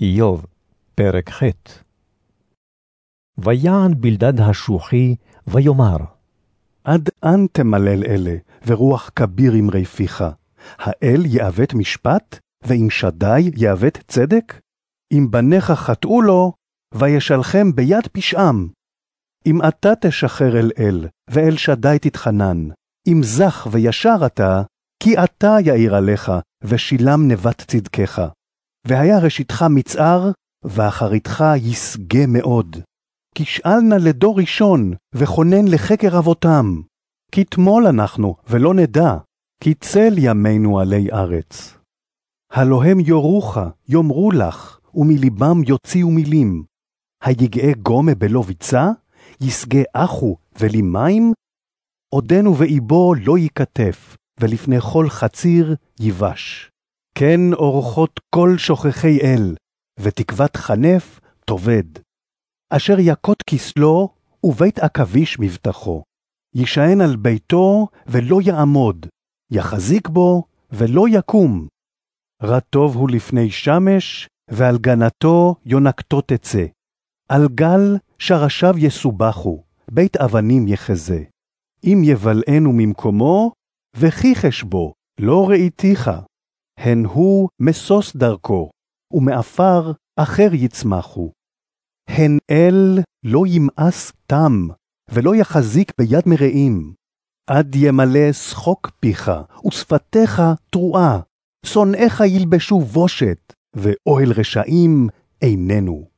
איוב, פרק ח' ויען בלדד השוחי, ויאמר, עד אן תמלל אלה, ורוח כביר אמרי פיך? האל יעוות משפט, ואם שדי יעוות צדק? אם בניך חטאו לו, וישלחם ביד פשעם. אם אתה תשחרר אל אל, ואל שדי תתחנן, אם זך וישר אתה, כי אתה יאיר עליך, ושילם נבט צדקך. והיה ראשיתך מצער, ואחריתך ישגה מאוד. כי שאל נא לדור ראשון, וכונן לחקר אבותם. כי תמול אנחנו, ולא נדע, כי צל ימינו עלי ארץ. הלא הם יורוך, יאמרו לך, ומלבם יוציאו מילים. היגעה גומה בלא ביצה, ישגה אחו ולי מים? עודנו ואיבו לא ייכתף, ולפני כל חציר ייבש. כן אורחות כל שוכחי אל, ותקוות חנף תאבד. אשר יכות כסלו, ובית עכביש מבטחו. יישען על ביתו, ולא יעמוד, יחזיק בו, ולא יקום. רטוב הוא לפני שמש, ועל גנתו יונקתו תצא. על גל שרשיו יסובחו, בית אבנים יחזה. אם יבלענו ממקומו, וכיחש בו, לא ראיתיך. הן הוא משוש דרכו, ומעפר אחר יצמחו. הן אל לא ימאס תם, ולא יחזיק ביד מרעים. עד ימלא שחוק פיך, ושפתיך תרועה. שונאיך ילבשו בושת, ואוהל רשעים איננו.